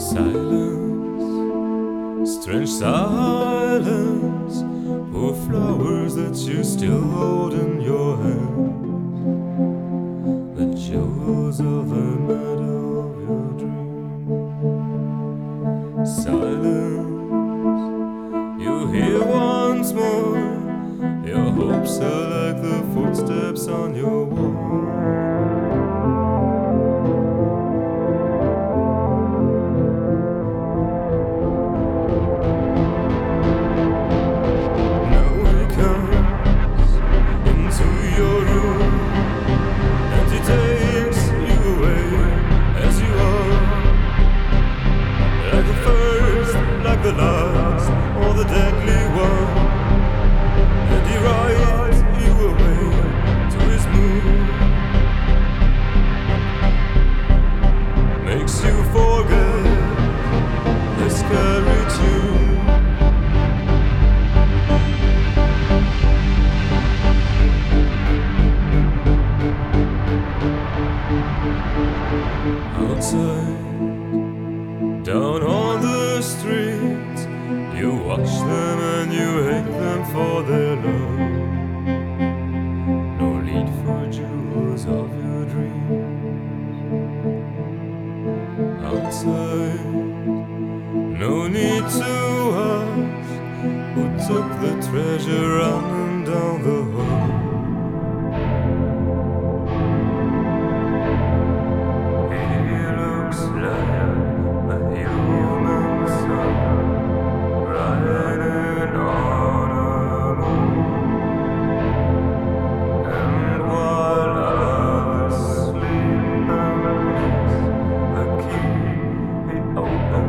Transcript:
Silence, strange silence. Poor flowers that you still hold in your hand. The jewels of the meadow of your dream. Silence, you hear once more. Your hopes are like the footsteps on your wall. Down on the street. You watch them and you hate them for their love. No need for jewels of your dreams. Outside, no need to ask who took the treasure running down the hall.